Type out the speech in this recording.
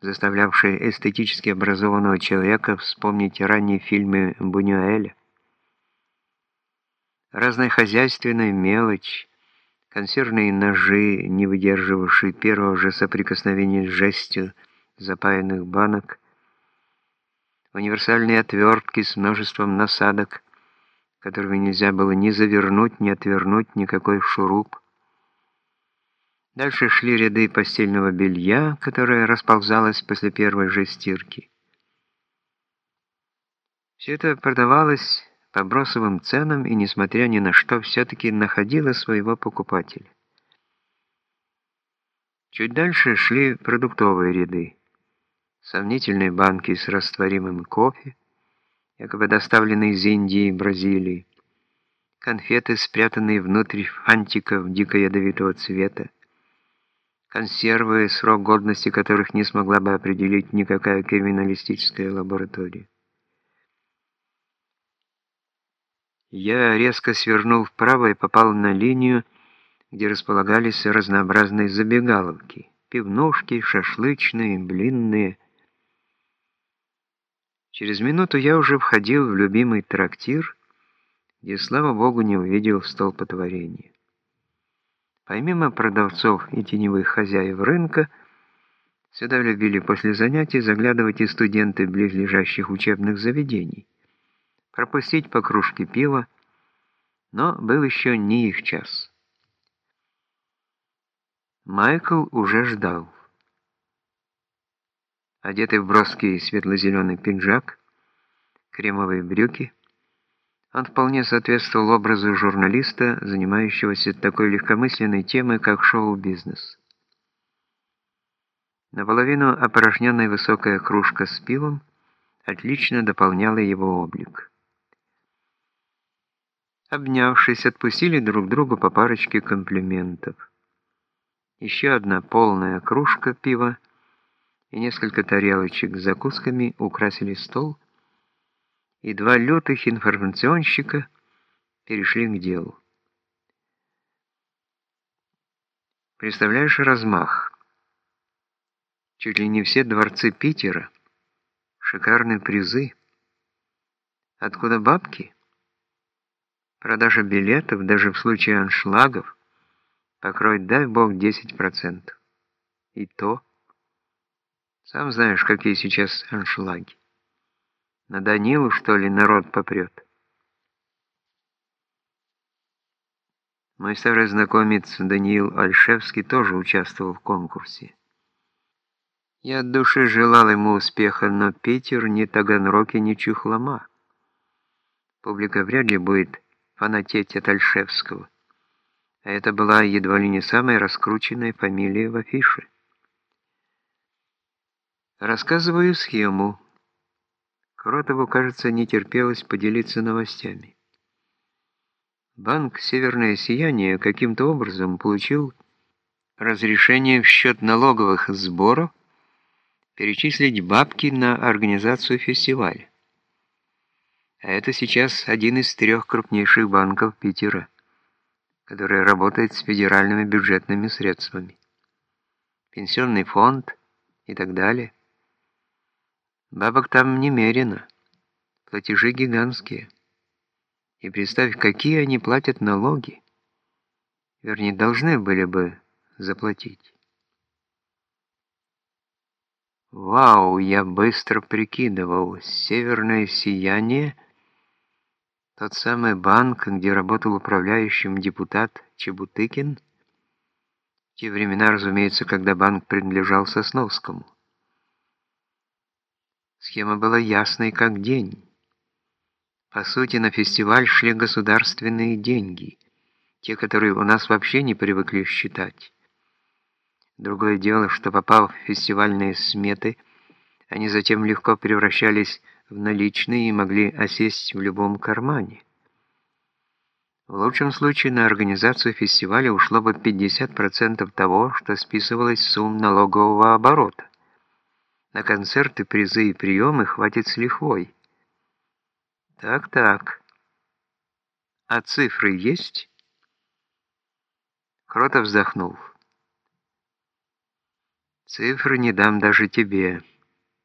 заставлявшие эстетически образованного человека вспомнить ранние фильмы Бунюэля. Разная хозяйственная мелочь, консервные ножи, не выдерживавшие первого же соприкосновения с жестью запаянных банок, универсальные отвертки с множеством насадок, которые нельзя было ни завернуть, ни отвернуть никакой шуруп. Дальше шли ряды постельного белья, которое расползалось после первой же стирки. Все это продавалось по бросовым ценам и, несмотря ни на что, все-таки находило своего покупателя. Чуть дальше шли продуктовые ряды. Сомнительные банки с растворимым кофе, якобы доставленные из Индии и Бразилии, конфеты, спрятанные внутрь фантиков дико ядовитого цвета, консервы, срок годности которых не смогла бы определить никакая криминалистическая лаборатория. Я резко свернул вправо и попал на линию, где располагались разнообразные забегаловки, пивнушки, шашлычные, блинные. Через минуту я уже входил в любимый трактир, где, слава богу, не увидел столпотворения. Помимо продавцов и теневых хозяев рынка, сюда любили после занятий заглядывать и студенты близлежащих учебных заведений пропустить по кружке пива, но был еще не их час. Майкл уже ждал. Одетый в броский светло-зеленый пиджак, кремовые брюки, он вполне соответствовал образу журналиста, занимающегося такой легкомысленной темой, как шоу-бизнес. Наполовину опорожненная высокая кружка с пивом отлично дополняла его облик. Обнявшись, отпустили друг другу по парочке комплиментов. Еще одна полная кружка пива и несколько тарелочек с закусками украсили стол, и два лютых информационщика перешли к делу. Представляешь размах? Чуть ли не все дворцы Питера, шикарные призы. Откуда бабки? Продажа билетов, даже в случае аншлагов, покроет, дай бог, 10%. И то... Сам знаешь, какие сейчас аншлаги. На Данилу, что ли, народ попрет? Мой старый знакомец Даниил Альшевский тоже участвовал в конкурсе. Я от души желал ему успеха, но Питер ни Таганрог и ни Чухлома. Публика вряд ли будет фанатеть от Альшевского. А это была едва ли не самая раскрученная фамилия в афише. Рассказываю схему. Кротову, кажется, не терпелось поделиться новостями. Банк «Северное сияние» каким-то образом получил разрешение в счет налоговых сборов перечислить бабки на организацию фестиваля. А это сейчас один из трех крупнейших банков Питера, который работает с федеральными бюджетными средствами. Пенсионный фонд и так далее. Бабок там немерено. Платежи гигантские. И представь, какие они платят налоги. Вернее, должны были бы заплатить. Вау, я быстро прикидывал. Северное сияние — тот самый банк, где работал управляющим депутат Чебутыкин, в те времена, разумеется, когда банк принадлежал Сосновскому. Схема была ясной как день. По сути, на фестиваль шли государственные деньги, те, которые у нас вообще не привыкли считать. Другое дело, что попав в фестивальные сметы, они затем легко превращались в наличные и могли осесть в любом кармане. В лучшем случае на организацию фестиваля ушло бы 50% того, что списывалось сумм налогового оборота. На концерты, призы и приемы хватит с лихвой. Так-так. А цифры есть? Кротов вздохнул. Цифры не дам даже тебе.